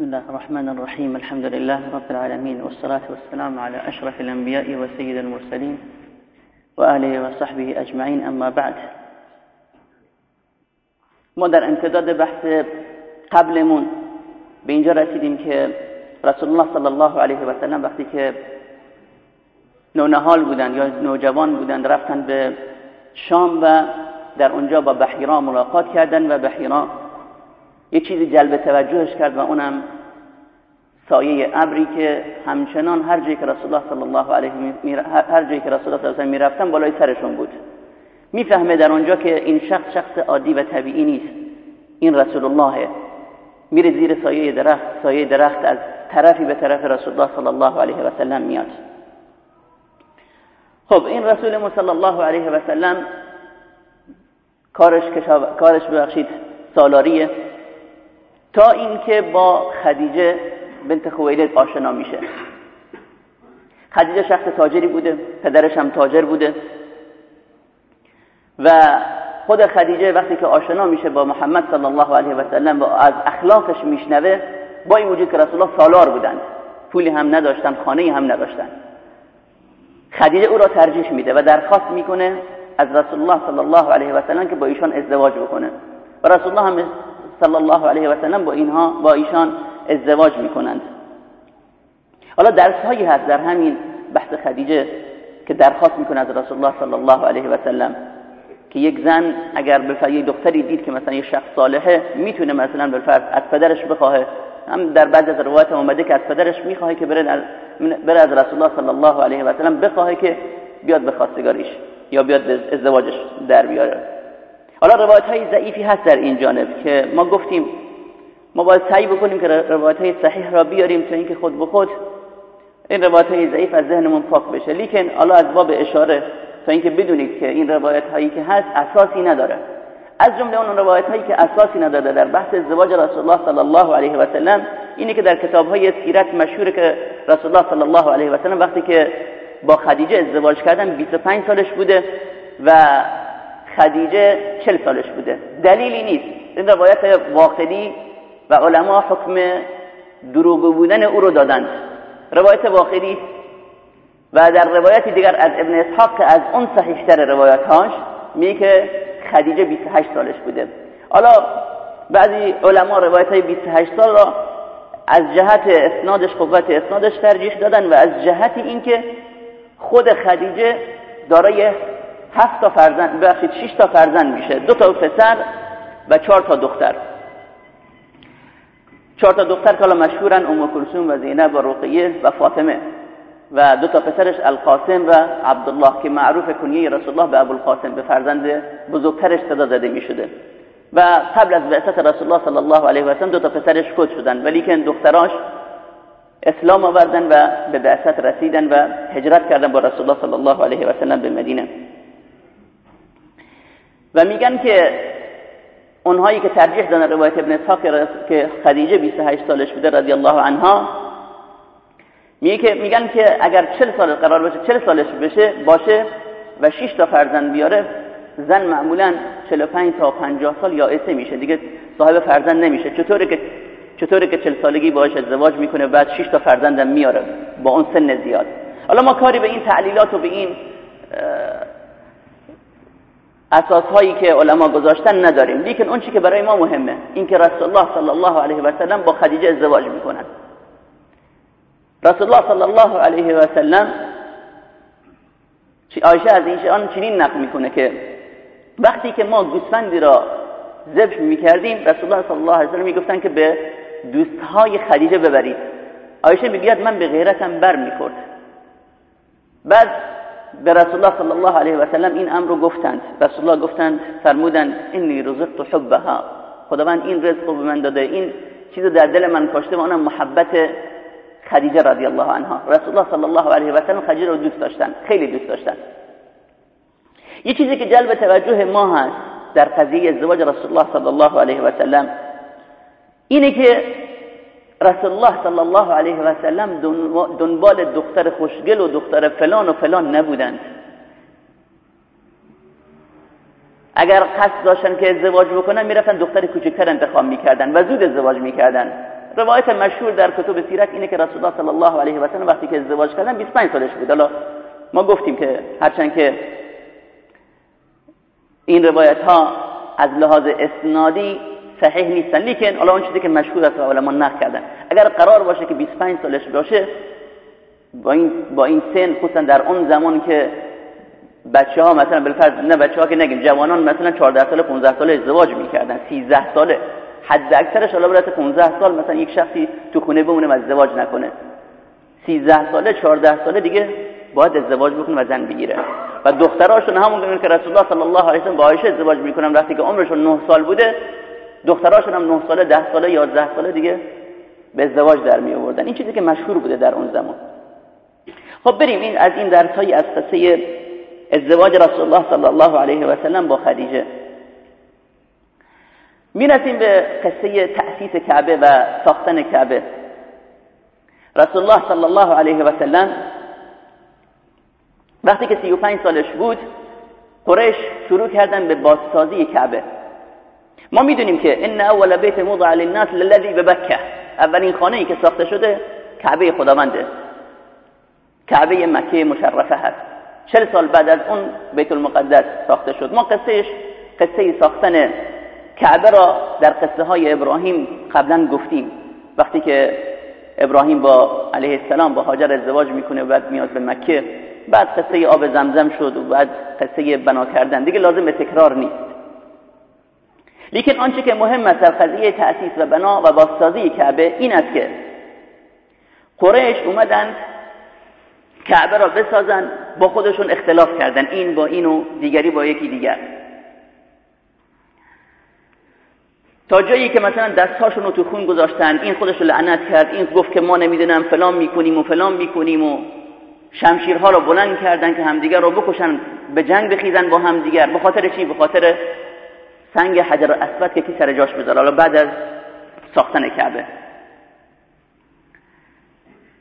بسم الله الرحمن الرحيم. الحمد لله رب العالمين والصلاة والسلام على أشرف الأنبياء وسيد المرسلين وآله وصحبه أجمعين. أما بعد ما در امتداد بحث قبلمون به اینجا رسیدیم که رسول الله صلی الله علیه و سلم وقتی که نونهال بودند یا نوجوان بودند رفتن به شام و در اونجا با بحیرا ملاقات کردن و بحیرا یه چیزی جلب توجهش کرد و اونم سایه ابری که همچنان هر جایی که رسول الله صلی الله علیه هر جایی که رسول الله صلی الله علیه می‌رفتن بالای سرشون بود. می‌فهمه در اونجا که این شخص شخص عادی و طبیعی نیست. این رسول الله میره زیر سایه درخت سایه درخت از طرفی به طرف رسول الله صلی الله علیه و سلم میاد. خب این رسول صلی الله علیه و سلم کارش کارش ببخشید سالاریه. تا اینکه با خدیجه بنت خویلد آشنا میشه. خدیجه شخص تاجری بوده پدرش هم تاجر بوده. و خود خدیجه وقتی که آشنا میشه با محمد صلی الله علیه و سلم و از اخلاقش میشنوه با این وجود که رسول الله سالار بودند پولی هم نداشتن خانه هم نداشتن. خدیجه او را ترجیح میده و درخواست می‌کنه از رسول الله صلی الله علیه و سلم که با ایشان ازدواج بکنه. و رسول الله هم صلی الله علیه و سلم با اینها با ایشان ازدواج می‌کنند. حالا درس هایی هست در همین بحث خدیجه که درخواست می‌کنه از رسول الله صلی الله علیه و سلم که یک زن اگر به یه دختری دید که مثلا یه شخص صالحه می‌تونه مثلا بالفرض از پدرش بخواه. هم در بعض از روایت اومده که از پدرش می‌خواه که بره, بره از رسول الله صلی الله علیه و سلم بخواه که بیاد به خواستگاریش یا بیاد به ازدواجش در بیاره. حالا روایت های ضعیفی هست در این جانب که ما گفتیم ما باید سعی بکنیم که روایت های صحیح را بیاریم تا اینکه خود به خود این روایت های ضعیف از ذهنمون پاک بشه. لیکن حالا از باب اشاره تا اینکه بدونید که این روایت هایی که هست اساسی نداره. از جمله اون روایت هایی که اساسی نداره در بحث ازدواج رسول الله صلی الله علیه و سلم اینی که در کتاب های سیرت مشهور که رسول الله صلی الله علیه و سلم وقتی که با خدیجه ازدواج کردن 25 سالش بوده و خدیجه 40 سالش بوده. دلیلی نیست. این روایت واقعی و علما حکم دروغ بودن او رو دادند روایت واقعی. و در روایت دیگر از ابن اسحاق که از اون صحیحتر روایت هاش میگه که خدیجه 28 سالش بوده. حالا بعضی علما روایت های 28 سال را از جهت اسنادش قوت اسنادش ترجیح دادن و از جهت اینکه خود خدیجه دارای هفت تا فرزند بخشید 6 تا فرزند میشه. دو تا پسر و چهار تا دختر. چهار تا دختر که حالا مشهورن ام کلثوم و زینب و رقیه و فاطمه. و دو تا پسرش القاسم و عبدالله که معروف کنیه رسول الله به ابوالقاسم به فرزند بزرگترش صدا زده می شده و قبل از بعثت رسول الله صلی الله علیه و سلم دو تا پسرش فوت شدن. ولی که دختراش اسلام آوردن و به بعثت رسیدن و هجرت کردن با رسول الله صلی الله علیه و سلم به مدینه. و میگن که اونهایی که ترجیح دادن روایت ابن اسحاق که خدیجه 28 سالش بوده رضی الله عنها میگه میگن که اگر 40 سال قرار باشه 40 سالش بشه باشه و 6 تا فرزند بیاره زن معمولا 45 تا 50 سال یائسه میشه. دیگه صاحب فرزند نمیشه. چطوره که چطوره که 40 سالگی باهاش ازدواج می‌کنه بعد 6 تا فرزندم میاره با اون سن زیاد. حالا ما کاری به این تعلیلات و به این اساس هایی که علما گذاشتن نداریم. لیکن اون چی که برای ما مهمه این که رسول الله صلی الله علیه و سلم با خدیجه ازدواج می‌کنن. رسول الله صلی الله علیه و سلم عایشه از این آن چنین نقل می‌کنه که وقتی که ما گوسفندی را ذبح می‌کردیم رسول الله صلی الله علیه و سلم می‌گفتن که به دوستهای خدیجه ببرید. عایشه می‌گوید من به غیرتم بر می‌خورد. بعد به رسول الله صلی الله علیه و سلم این امر رو گفتند. رسول الله گفتند فرمودند انی رزقت حبها. خداوند این رزق رو به من داده. این چیز در دل من کاشته و اونم محبت خدیجه رضی الله عنها. رسول الله صلی الله علیه و سلم خدیجه رو دوست داشتن خیلی دوست داشتن. یه چیزی که جلب توجه ما هست در قضیه ازدواج رسول الله صلی الله علیه و سلم اینه که رسول الله صلی الله علیه و سلم دنبال دختر خوشگل و دختر فلان و فلان نبودند اگر قصد داشتن که ازدواج بکنن می‌رفتن دختر کوچکتر انتخاب می‌کردن و زود ازدواج می‌کردن روایت مشهور در کتب سیرت اینه که رسول الله صلی الله علیه و سلم وقتی که ازدواج کردن 25 سالش بود حالا ما گفتیم که هرچند که این روایت ها از لحاظ اسنادی صحیح نیستن. لیکن حالا اون چیزی که مشهور است و علما نقل کردن. اگر قرار باشه که 25 سالش باشه با این با این سن خصوصا در اون زمان که بچه ها مثلا بالفرض نه بچه ها که نگیم جوانان مثلا 14 ساله 15 ساله ازدواج می‌کردن 13 ساله. حد اکثرش حالا برات 15 سال مثلا یک شخصی تو خونه بمونه و ازدواج نکنه. 13 ساله 14 ساله دیگه باید ازدواج بکنه و زن بگیره. و دختراشون همون که رسول الله صلی الله علیه و با عایشه ازدواج می‌کنن. وقتی که عمرشون 9 سال بوده دختراشون هم 9 ساله 10 ساله 11 ساله دیگه به ازدواج در می آوردن. این چیزی که مشهور بوده در اون زمان. خب بریم این از این درس های از قصه ازدواج رسول الله صلی الله علیه و سلم با خدیجه. می‌رسیم به قصه تأسیس کعبه و ساختن کعبه. رسول الله صلی الله علیه و سلم وقتی که 35 سالش بود قریش شروع کردن به بازسازی کعبه. ما می‌دونیم که ان اول بیت موضع للناس للذی ببکه. اولین خانه ای که ساخته شده کعبه خداونده. کعبه مکه مشرفه هست. چل سال بعد از اون بیت المقدس ساخته شد. ما قصهش قصه ساختن کعبه را در قصه های ابراهیم قبلا گفتیم. وقتی که ابراهیم با علیه السلام با هاجر ازدواج می‌کنه بعد میاد به مکه بعد قصه آب زمزم شد و بعد قصه بنا کردن. دیگه لازم به تکرار نیست. لیکن آنچه که مهم است در قضیه تأسیس و بنا و بازسازی کعبه این است که قریش اومدن کعبه را بسازن با خودشون اختلاف کردن این با این و دیگری با یکی دیگر. تا جایی که مثلا دستهاشون رو تو خون گذاشتن این خودش لعنت کرد این گفت که ما نمی‌دونم فلان می‌کنیم و فلان می‌کنیم و شمشیرها رو بلند کردن که همدیگر رو بکشن به جنگ بخیزن با همدیگر به خاطر چی؟ به خاطر سنگ حجر اسود که کی سر جاش بذاره حالا بعد از ساختن کعبه.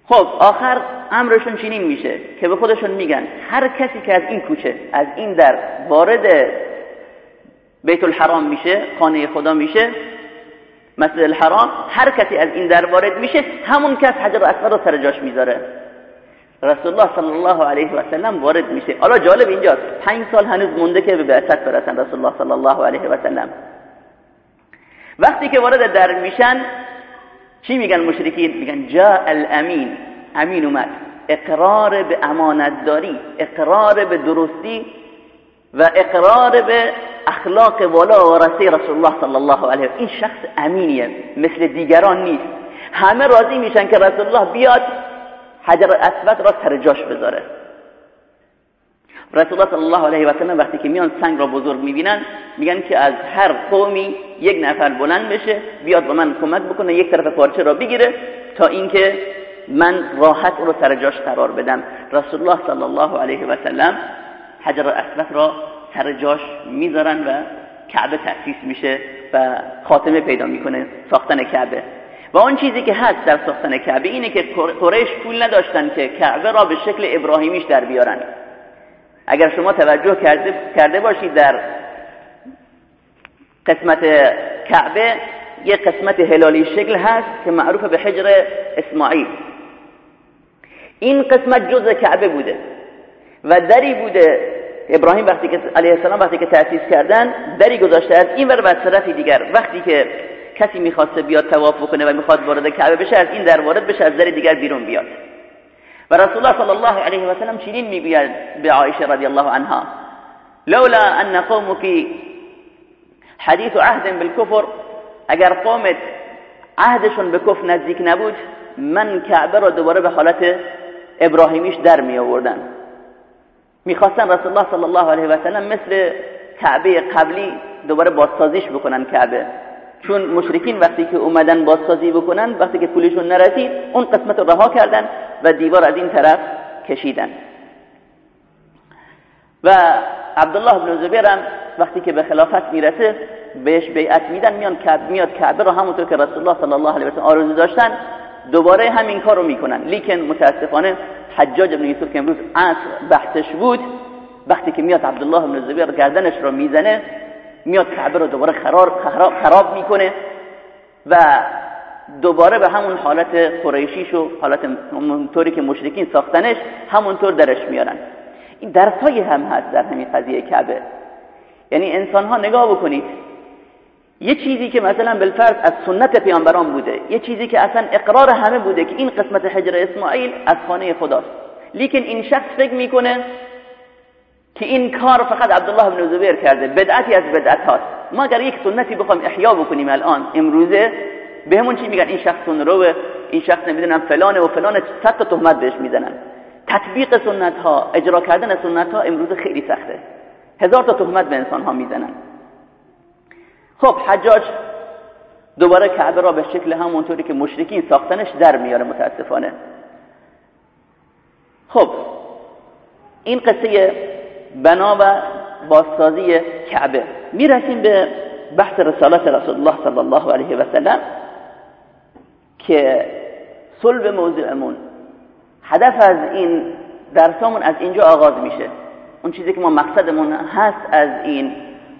خب آخر امرشون چنین میشه که به خودشون میگن هر کسی که از این کوچه از این در وارد بیت الحرام میشه خانه خدا میشه مسجد الحرام هر کسی از این در وارد میشه همون کس حجر اسود رو سر جاش می‌ذاره. رسول الله صلی الله علیه و سلم وارد میشه حالا جالب اینجاست پنج سال هنوز مونده که به بعثت برسن رسول الله صلی الله علیه و سلم وقتی که وارد در میشن چی میگن مشرکین میگن جاء الامین امین اومد اقرار به امانتداری اقرار به درستی و اقرار به اخلاق والا و رسی رسول الله صلی الله علیه این شخص امینیه مثل دیگران نیست همه راضی میشن که رسول الله بیاد حجر اسود را سر جاش بذاره. رسول الله صلی الله علیه و سلم وقتی که میان سنگ را بزرگ می‌بینن میگن که از هر قومی یک نفر بلند بشه بیاد با من کمک بکنه یک طرف پارچه را بگیره تا اینکه من راحت رو سر جاش قرار بدم. رسول الله صلی الله علیه و سلم حجر اسود را سر جاش می‌ذارن و کعبه تأسیس میشه و خاتمه پیدا می‌کنه ساختن کعبه. و آن چیزی که هست در ساختن کعبه اینه که قریش پول نداشتن که کعبه را به شکل ابراهیمیش در بیارن. اگر شما توجه کرده, باشید در قسمت کعبه یک قسمت هلالی شکل هست که معروف به حجر اسماعیل. این قسمت جز کعبه بوده و دری بوده. ابراهیم وقتی که علیه السلام وقتی که تأسیس کردن دری گذاشته از این ور و طرفی دیگر. وقتی که کسی می‌خواسته بیاد تواف بکنه و می‌خواد وارد کعبه بشه از این در وارد بشه از در دیگر بیرون بیاد. و رسول الله صلی الله علیه و سلم چنین می‌گوید به عایشه رضی الله عنها لولا ان قومك حدیث عهد بالكفر اگر قومت عهدشون به کفر نزدیک نبود من کعبه را دوباره به حالت ابراهیمیش در می آوردن می‌خواستن رسول الله صلی الله علیه و سلم مثل کعبه قبلی دوباره بازسازیش بکنن کعبه. چون مشرکین وقتی که اومدن بازسازی بکنن وقتی که پولشون نرسید اون قسمت رو رها کردن و دیوار از این طرف کشیدن. و عبدالله بن زبیر وقتی که به خلافت می‌رسه بهش بیعت میدن میان میاد کعبه رو همونطور که رسول الله صلی الله علیه و سلم آرزو داشتن دوباره همین کار رو می‌کنن. لیکن متاسفانه حجاج بن یوسف که امروز عصر بحثش بود وقتی که میاد عبدالله بن زبیر گردنش رو می‌زنه میاد کعبه رو دوباره خراب, خراب می‌کنه و دوباره به همون حالت قریشیش و حالت همونطوری که مشرکین ساختنش همونطور درش میارن. این درسایی هم هست در همین قضیه کعبه. یعنی انسان ها نگاه بکنید یه چیزی که مثلا بالفرض از سنت پیامبران بوده یه چیزی که اصلا اقرار همه بوده که این قسمت حجر اسماعیل از خانه خداست. لیکن این شخص فکر می‌کنه که این کار فقط عبدالله بن زبیر کرده بدعتی از بدعت هاست ما اگر یک سنتی بخوام احیا بکنیم الان امروزه بهمون چی میگن؟ این شخص رو این شخص نمی‌دونم فلانه و فلانه صد تا تهمت بهش می‌زنن. تطبیق سنت ها اجرا کردن سنت ها امروز خیلی سخته. هزار تا تهمت به انسان ها می‌زنن. خب حجاج دوباره کعبه را به شکل همونطوری که مشرکین ساختنش در میاره متاسفانه. خب این قصه بنا و بازسازی کعبه. می‌رسیم به بحث رسالت رسول الله صلی الله علیه و سلم که صلب موضوعمون هدف از این درسامون از اینجا آغاز میشه. اون چیزی که ما مقصدمون هست از این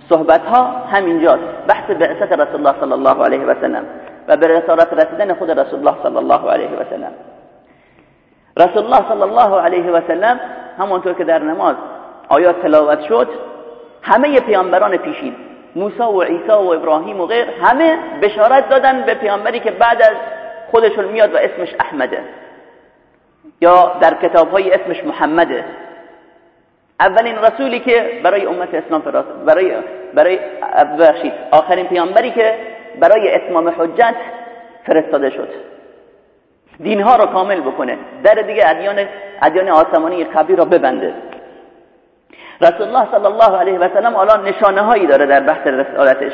صحبت ها همینجاست. بحث بعثت رسول الله صلی الله علیه و سلم و به رسالت رسیدن خود رسول الله صلی الله علیه و سلم. رسول الله صلی الله علیه و سلم همونطور که در نماز آیات تلاوت شد؟ همه پیامبران پیشین موسی و عیسی و ابراهیم و غیر همه بشارت دادن به پیامبری که بعد از خودشون میاد و اسمش احمده. یا در کتاب های اسمش محمده. اولین رسولی که برای امت اسلام فرست برای برای بخشید آخرین پیامبری که برای اتمام حجت فرستاده شد. دینها را کامل بکنه. در دیگه ادیان ادیان آسمانی قبلی را ببنده. رسول الله صلی الله علیه و سلم الان نشانه هایی داره در بحث رسالتش.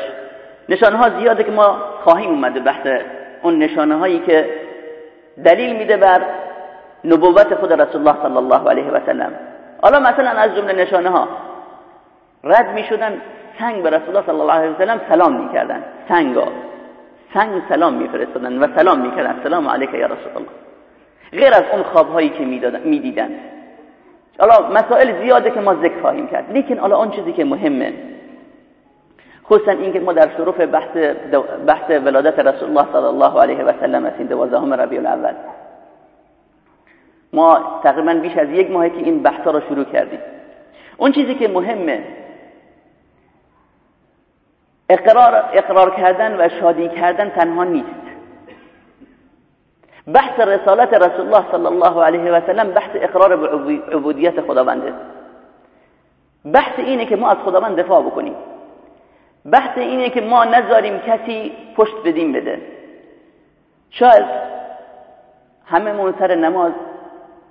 نشانه ها زیاده که ما خواهیم اومده بحث اون نشانه هایی که دلیل میده بر نبوت خود رسول الله صلی الله علیه و سلم. حالا مثلا از جمله نشانه ها رد می شدن سنگ به رسول الله صلی الله علیه و سلم سلام می‌کردن. سنگا. سنگ سلام میفرستادن و سلام می‌کردن. سلام علیک یا رسول الله غیر از اون خوابهایی که می‌دیدن. حالا مسائل زیاده که ما ذکر خواهیم کرد. لیکن حالا اون چیزی که مهمه خصوصا اینکه ما در شروف بحث بحث ولادت رسول الله صلی الله علیه و سلم هستیم دوازدهم ربیع الاول. ما تقریبا بیش از یک ماهی که این بحثا رو شروع کردیم. اون چیزی که مهمه اقرار اقرار کردن و شادی کردن تنها نیست. بحث رسالت رسول الله صلی الله علیه و سلم بحث اقرار به عبودیت خداونده. بحث اینه که ما از خداوند دفاع بکنیم. بحث اینه که ما نذاریم کسی پشت بدیم بده. شاید همه سر نماز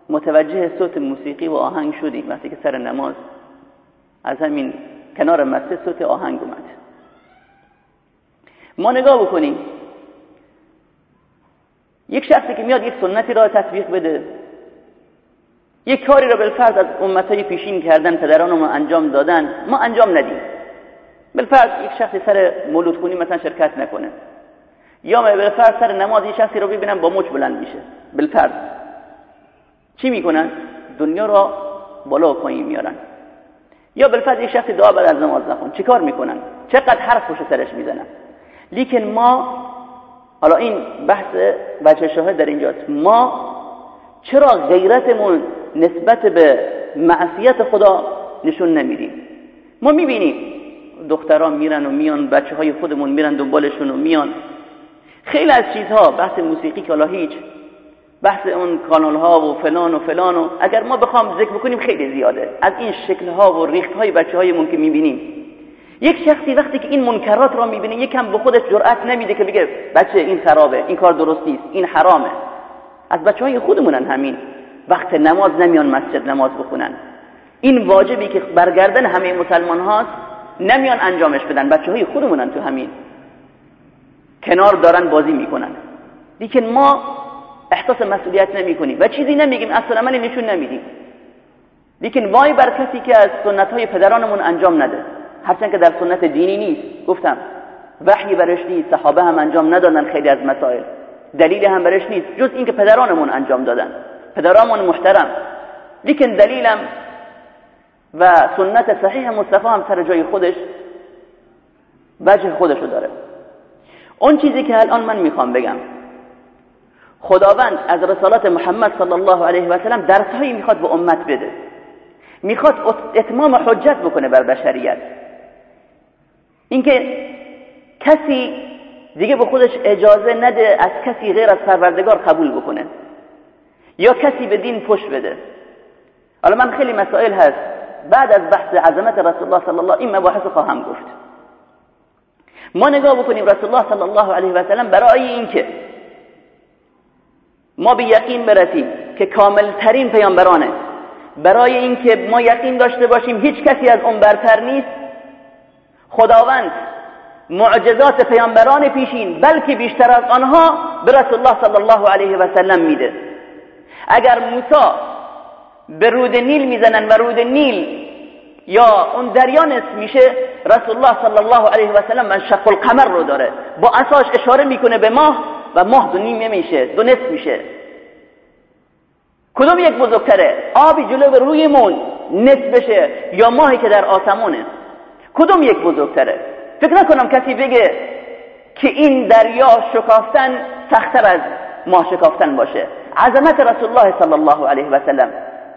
متوجه صوت موسیقی و آهنگ شدیم وقتی که سر نماز از همین کنار مسجد صوت آهنگ اومد. ما نگاه بکنیم. یک شخصی که میاد یک سنتی را تطبیق بده. یک کاری را بالفرض از امتهای پیشین کردن پدران ما انجام دادن. ما انجام ندیم. بالفرض یک شخصی سر مولود خونی مثلا شرکت نکنه. یا بالفرض سر نماز یک شخصی رو ببینم با مچ بلند میشه. بالفرض چی می‌کنن؟ دنیا را بالا و پایین میارن. یا بالفرض یک شخصی دعا بعد از نماز نخون. چیکار می‌کنن؟ چقدر حرف پشت سرش می‌زنن؟ لیکن ما حالا این بحث بچه شاهد در اینجاست. ما چرا غیرتمون نسبت به معصیت خدا نشون نمیدیم؟ ما می‌بینیم دختران میرن و میان بچه های خودمون میرن دنبالشون و میان. خیلی از چیزها بحث موسیقی که حالا هیچ بحث اون کانال ها و فلان و فلان و اگر ما بخوام ذکر بکنیم خیلی زیاده. از این شکل ها و ریخت های بچه هایمون که می‌بینیم. یک شخصی وقتی که این منکرات را می‌بینه یکم به خودش جرأت نمیده که بگه بچه این خرابه این کار درست نیست این حرامه. از بچه های خودمونن همین. وقت نماز نمیان مسجد نماز بخونن. این واجبی که برگردن همه مسلمان هاست نمیان انجامش بدن. بچه های خودمونن تو همین. کنار دارن بازی می‌کنن. لیکن ما احساس مسئولیت نمی کنیم و چیزی نمیگیم اصلا عملی نشون نمیدیم. لیکن وای بر کسی که از سنت های پدرانمون انجام نده. هرچند که در سنت دینی نیست. گفتم وحی برش نیست صحابه هم انجام ندادن خیلی از مسائل. دلیل هم برش نیست جز اینکه پدرانمون انجام دادن. پدرانمون محترم. لیکن دلیلم و سنت صحیح مصطفی هم سر جای خودش وجه خودشو داره. اون چیزی که الان من می‌خوام بگم خداوند از رسالت محمد صلی الله علیه و سلم درسهایی می‌خواد به امت بده. می‌خواد اتمام حجت بکنه بر بشریت. اینکه کسی دیگه به خودش اجازه نده از کسی غیر از پروردگار قبول بکنه. یا کسی به دین پشت بده. حالا من خیلی مسائل هست. بعد از بحث عظمت رسول الله صلی الله این مباحث خواهم گفت. ما نگاه بکنیم رسول الله صلی الله علیه و سلم برای اینکه ما به یقین برسیم که کامل ترین پیامبرانه. برای اینکه ما یقین داشته باشیم هیچ کسی از اون برتر نیست. خداوند معجزات پیامبران پیشین بلکه بیشتر از آنها به رسول الله صلی الله علیه و سلم میده. اگر موسی به رود نیل می‌زنن و رود نیل یا اون دریا نصف میشه رسول الله صلی الله علیه و سلم من شق القمر رو داره. با اساش اشاره می‌کنه به ماه و ماه دو نیم میشه دو نصف میشه. کدوم یک بزرگتره؟ آبی جلو رویمون نصف بشه یا ماهی که در آسمونه؟ کدوم یک بزرگتره؟ فکر نکنم کسی بگه که این دریا شکافتن سختتر از ماه شکافتن باشه. عظمت رسول الله صلی الله علیه و سلم.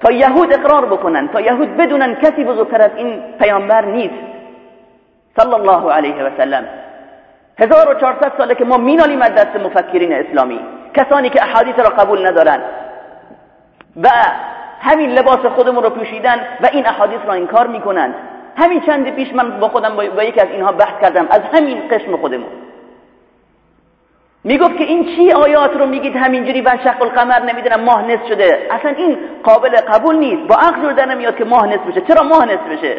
تا یهود اقرار بکنن تا یهود بدونن کسی بزرگتر از این پیامبر نیست. صلی الله علیه و سلم. 1400 ساله که ما مینالیم از دست مفکرین اسلامی. کسانی که احادیث را قبول ندارن. و همین لباس خودمون رو پوشیدن و این احادیث را انکار می‌کنند همین چند پیش من با خودم با یکی از اینها بحث کردم. از همین قسم خودمون. می‌گفت که این چی آیات رو میگید همینجوری و شق القمر نمی‌دونم ماه نصف شده. اصلا این قابل قبول نیست. با عقل در نمیاد که ماه نصف بشه. چرا ماه نصف بشه؟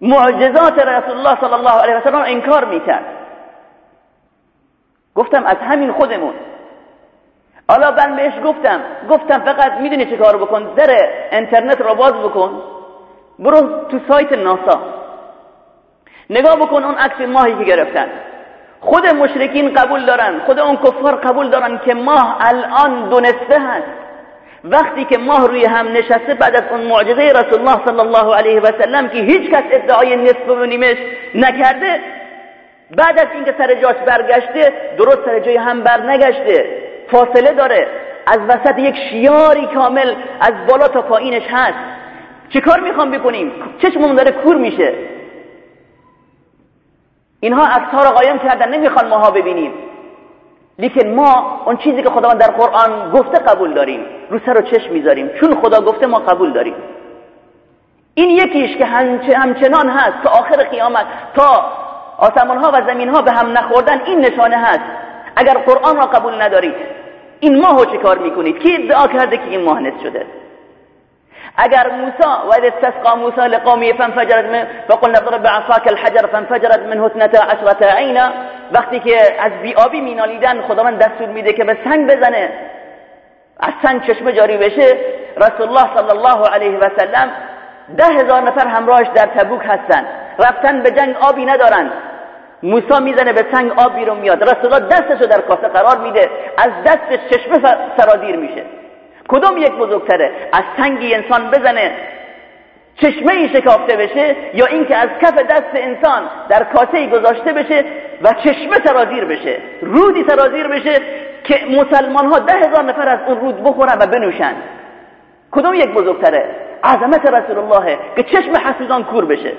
معجزات رسول الله صلی الله علیه و سلم انکار می‌کرد. گفتم از همین خودمون. حالا من بهش گفتم. گفتم فقط می‌دونی چه کار بکن؟ در اینترنت رو باز بکن. برو تو سایت ناسا. نگاه بکن اون عکس ماهی که گرفتن. خود مشرکین قبول دارن خود اون کفار قبول دارن که ماه الان دو نصفه هست. وقتی که ماه روی هم نشسته بعد از اون معجزه رسول الله صلی الله علیه و سلم که هیچ کس ادعای نصف و نیمش نکرده بعد از اینکه سر جاش برگشته درست سر جای هم بر نگشته فاصله داره. از وسط یک شیاری کامل از بالا تا پایینش هست. چه کار می‌خوام بکنیم؟ چشممون داره کور میشه. اینها اکثار قایم کردن نمی‌خوان ماها ببینیم. لیکن ما اون چیزی که خداوند در قرآن گفته قبول داریم. رو سر و چشم می‌ذاریم. چون خدا گفته ما قبول داریم. این یکیش که همچنان هست تا آخر قیامت تا آسمان ها و زمین ها به هم نخوردن این نشانه هست. اگر قرآن را قبول ندارید این ماه چه کار می‌کنید؟ کی ادعا کرده که این ماه نصف شده؟ اگر موسی و اذ استسقى موسی لقومه فانفجرت من فقلنا اضرب بعصاك الحجر فانفجرت منه اثنتا عشرة عینا وقتی که از بیابی مینالیدن خداوند دستور میده که به سنگ بزنه از سنگ چشمه جاری بشه رسول الله صلی الله علیه و سلم ده هزار نفر همراهش در تبوک هستن. رفتن به جنگ آبی ندارن. موسی می‌زنه به سنگ آب بیرون میاد. رسول الله دستشو در کاسه قرار میده. از دستش چشمه سرادیر میشه. کدوم یک بزرگتره؟ از سنگی انسان بزنه چشمه ای شکافته بشه یا اینکه از کف دست انسان در کاسه گذاشته بشه و چشمه سرازیر بشه رودی سرازیر بشه که مسلمان ها ده هزار نفر از اون رود بخورن و بنوشن. کدوم یک بزرگتره؟ عظمت رسول الله که چشم حسودان کور بشه.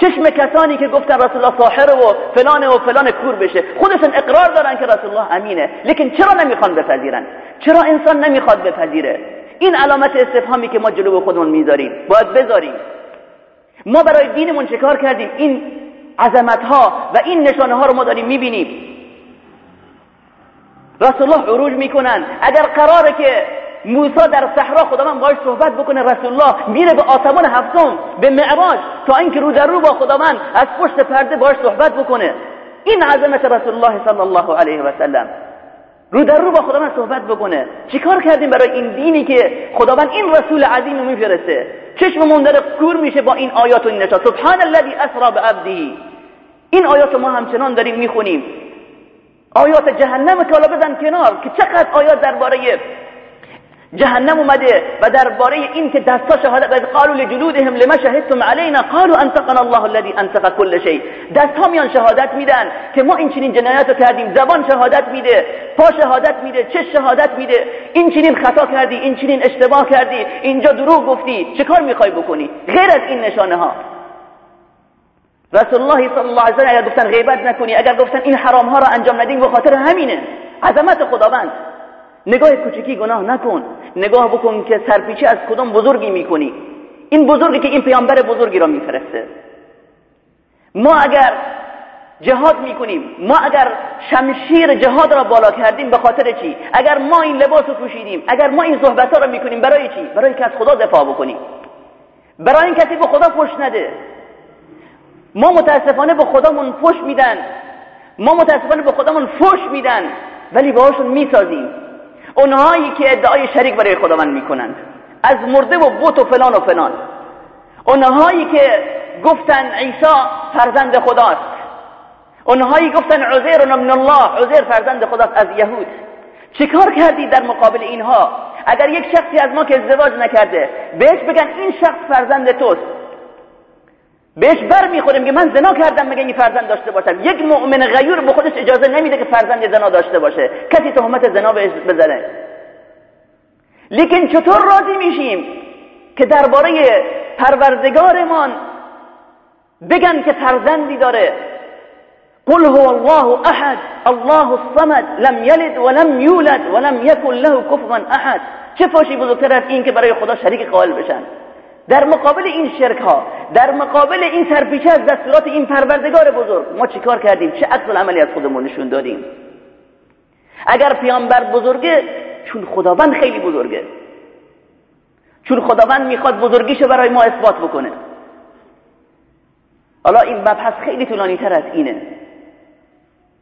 چشم کسانی که گفتن رسول الله ساحر و فلان و فلان کور بشه. خودشون اقرار دارن که رسول الله امینه. لیکن چرا نمی‌خوان بپذیرن؟ چرا انسان نمی‌خواد بپذیره؟ این علامت استفهامی که ما جلو خودمون می‌ذاریم. باید بذاریم. ما برای دینمون چه کار کردیم؟ این عظمت ها و این نشانه ها رو ما داریم می‌بینیم. رسول الله عروج می‌کنن. اگر قراره که موسی در صحرا خداوند باش صحبت بکنه رسول الله میره به آسمان هفتم به معراج تا اینکه رو در رو با خداوند از پشت پرده باش صحبت بکنه. این عظمت رسول الله صلی الله علیه و سلم. رو در رو با خداوند صحبت بکنه. چیکار کردیم برای این دینی که خداوند این رسول عظیم رو میفرسته؟ چشممون داره کور میشه با این آیات و این نشات سبحان الذي اسرا بعبده. این آیات ما همچنان داریم می‌خونیم. آیات جهنم که حالا بزن کنار که چقدر آیات درباره جهنم اومده و درباره این که دستا شهادت از قالوا لجلودهم لما شهدتم علينا قالوا انتقنا الله الذي انتق كل شيء. دست ها میان شهادت میدن که ما این چنین جنایت کردیم زبان شهادت میده پا شهادت میده چه شهادت میده. این چنین خطا کردی این چنین اشتباه کردی اینجا دروغ گفتی چه کار می‌خوای بکنی؟ غیر از این نشانه ها رسول الله صلی الله علیه و اگر گفتن غیبت نکنی اگر گفتن این حرام ها را انجام ندین به خاطر همینه. عظمت خداوند. نگاه کوچکی گناه نکن. نگاه بکن که سرپیچی از کدام بزرگی می‌کنی. این بزرگی که این پیامبر بزرگی را میفرسته. ما اگر جهاد می‌کنیم ما اگر شمشیر جهاد را بالا کردیم به خاطر چی؟ اگر ما این لباس رو پوشیدیم اگر ما این صحبت ها را می‌کنیم برای چی؟ برای که از خدا دفاع بکنیم. برای این کسی به خدا پشت نده. ما متاسفانه به خدامون فش میدن. ما متاسفانه به خدامون فش میدن. ولی باهاشون می‌سازیم. اونهایی که ادعای شریک برای خداوند می‌کنند. از مرده و بوت و فلان و فلان. اونهایی که گفتن عیسی فرزند خداست. اونهایی گفتن عزیر من الله عزیر فرزند خداست از یهود. چیکار کردی در مقابل اینها؟ اگر یک شخصی از ما که ازدواج نکرده بهش بگن این شخص فرزند توست. بهش بر می‌خوریم که من زنا کردم مگه این فرزند داشته باشم؟ یک مؤمن غیور به خودش اجازه نمیده که فرزند زنا داشته باشه. کسی تهمت زنا بهش بزنه. لیکن چطور راضی میشیم که درباره پروردگارمان بگن که فرزندی داره؟ قل هو الله احد الله الصمد لم یلد ولم یولد ولم یکن له کفوا احد. چه فاشی بزرگتر از این که برای خدا شریک قائل بشن؟ در مقابل این شرک ها در مقابل این سرپیچه از دستورات این پروردگار بزرگ ما چیکار کردیم؟ چه عکس عملی از خودمون نشون دادیم؟ اگر پیامبر بزرگه چون خداوند خیلی بزرگه. چون خداوند می‌خواد بزرگیشو برای ما اثبات بکنه. حالا این مبحث خیلی طولانی تر از اینه.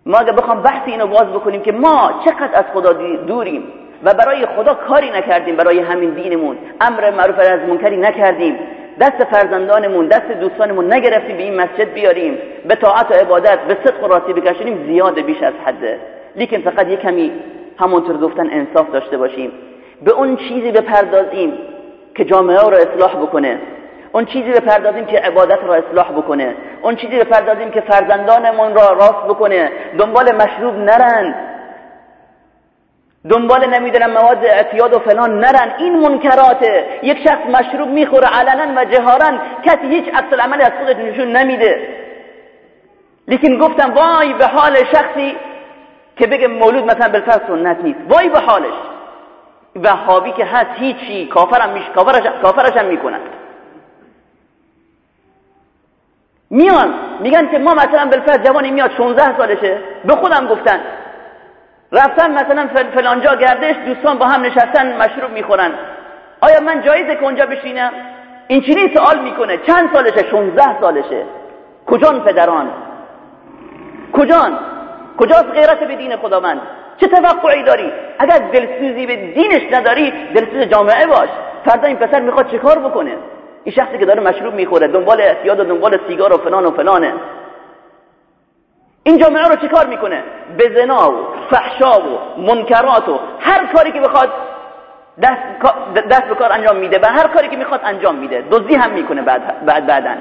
ما اگه بخوام بحث اینو باز بکنیم که ما چقدر از خدا دوریم و برای خدا کاری نکردیم برای همین دینمون. امر معروف از منکری نکردیم. دست فرزندانمون دست دوستانمون نگرفتیم به این مسجد بیاریم. به طاعت و عبادت به صدق و راستی بکشونیم زیاد بیش از حده. لیکن فقط یه کمی همونطور گفتن انصاف داشته باشیم. به اون چیزی بپردازیم که جامعه رو اصلاح بکنه. اون چیزی بپردازیم که عبادت را اصلاح بکنه. اون چیزی بپردازیم که فرزندانمون را راست بکنه. دنبال مشروب نرن. دنبال نمی‌دونم مواد اعتیاد و فلان نرن. این منکراته. یک شخص مشروب می‌خوره علنا و جهارا کسی هیچ عکس عملی از خودش نشون نمیده. لیکن گفتم وای به حال شخصی که بگه مولود مثلا بالفرض سنت نیست. وای به حالش. وهابی که هست هیچی. کافرم میش کافرش, کافرش هم می‌کنن. میان. میگن که ما مثلا بالفرض جوانی میاد 16 سالشه. به خودم گفتن. رفتن مثلا فلانجا گردش دوستان با هم نشستن مشروب می‌خورن. آیا من جایزه که اونجا بشینم؟ این چینی سوال می‌کنه. چند سالشه؟ 16 سالشه. کجان پدران؟ کجان؟ کجاست غیرت به دین خداوند؟ چه توقعی داری؟ اگر دلسوزی به دینش نداری دلسوز جامعه باش. فردا این پسر می‌خواد چه کار بکنه؟ این شخصی که داره مشروب می‌خوره دنبال اعتیاد و دنبال سیگار و فلان و فلانه. این جامعه رو چیکار می‌کنه؟ به زنا و فحشا و منکرات و هر کاری که بخواد دست, دست به کار انجام میده و هر کاری که می‌خواد انجام میده. دزدی هم می‌کنه بعد بعد بعدن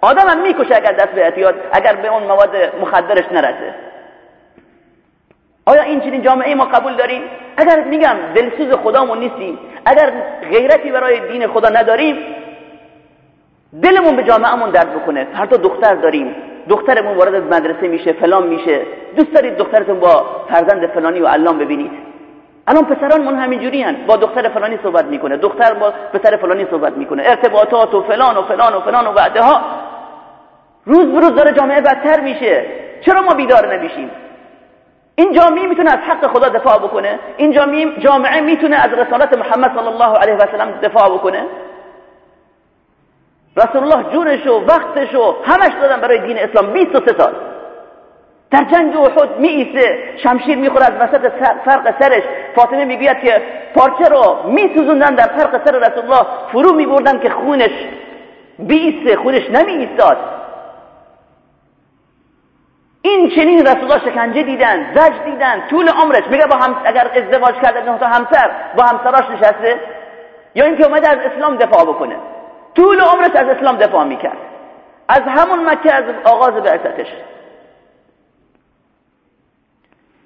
آدم هم می‌کشه اگر دست به اعتیاد اگر به اون مواد مخدرش نرسه. آیا این چنین جامعه ما قبول داریم؟ اگر میگم دلسوز خدامون نیستیم اگر غیرتی برای دین خدا نداریم دلمون به جامعهمون درد بکنه. فردا دختر داریم. دخترمون وارد مدرسه میشه فلان میشه. دوست دارید دخترتون با فرزند فلانی و علام ببینید؟ الان پسران من همینجوری با دختر فلانی صحبت می‌کنه. دختر با پسر فلانی صحبت می‌کنه. ارتباطات و فلان و فلان و فلان و بعده ها روز به روز داره جامعه بدتر میشه. چرا ما بیدار نمیشیم؟ این جامعه می‌تونه از حق خدا دفاع بکنه؟ این جامعه می‌تونه از رسالت محمد صلی الله علیه و سلم دفاع بکنه؟ رسول الله جونش و وقتش و همش دادن برای دین اسلام 23 سال در جنگ احد می ایسه شمشیر می‌خوره از وسط فرق سرش فاطمه می‌گوید که پارچه رو میسوزوندن در فرق سر رسول الله فرو میبردن که خونش بیسته خونش نمی ایستاد این چنین رسول الله شکنجه دیدن زج دیدن طول عمرش میگه با هم اگر ازدواج کرده نه تا همسر با همسراش نشسته یا اینکه اومده از اسلام دفاع بکنه طول عمرش از اسلام دفاع می‌کرد. از همون مکه از آغاز بعثتش.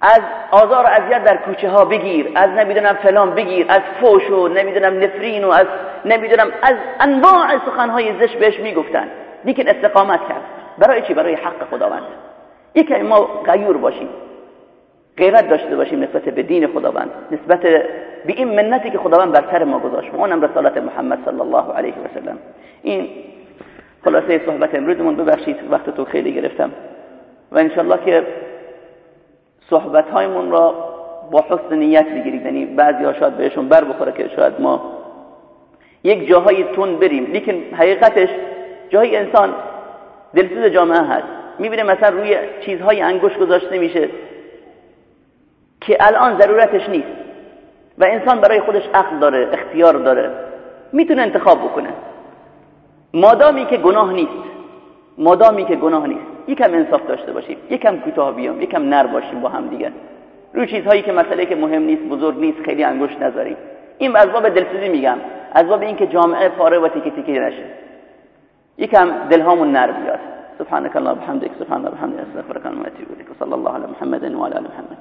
از آزار و اذیت در کوچه ها بگیر از نمی‌دونم فلان بگیر از فوش و نمی‌دونم نفرین و از نمی‌دونم از انواع سخنهای زش بهش می‌گفتن. لیکن استقامت کرد. برای چی؟ برای حق خداوند. یکی ما غیور باشیم. غیرت داشته باشیم نسبت به دین خداوند. نسبت به این منتی که خداوند بر سر ما گذاشت. اونم رسالت محمد صلی الله علیه و سلم. این خلاصه صحبت امروزمون ببخشید وقت تو خیلی گرفتم. و انشالله که صحبت هایمون را با حسن نیت بگیرید. یعنی بعضی ها شاید بهشون بر بخوره که شاید ما یک جاهای تون بریم. لیکن حقیقتش جایی انسان دلسوز جامعه هست. می‌بینه مثلا روی چیزهای انگوش گذاشته میشه که الان ضرورتش نیست. و انسان برای خودش عقل داره اختیار داره. می‌تونه انتخاب بکنه. مادامی که گناه نیست مادامی که گناه نیست یکم انصاف داشته باشیم یکم کوتاه بیام یکم نر باشیم با هم دیگه. روی چیزهایی که مسئله که مهم نیست بزرگ نیست خیلی انگشت نذاریم. این از باب دلسوزی میگم از باب اینکه جامعه پاره و تیکه تیکه نشه. یکم دلهامون نر بیاد. سبحانك الله وبحمدك سبحان الله وبحمده استغفرك واتوب اليك وصلى الله على محمد وعلى ال محمد.